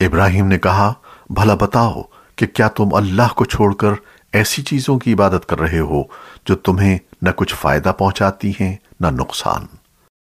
ابراہیم نے کہا، بھلا بتاؤ کہ کیا تم اللہ کو چھوڑ کر ایسی چیزوں کی عبادت کر رہے ہو جو تمہیں نہ کچھ فائدہ پہنچاتی ہیں، نہ نقصان؟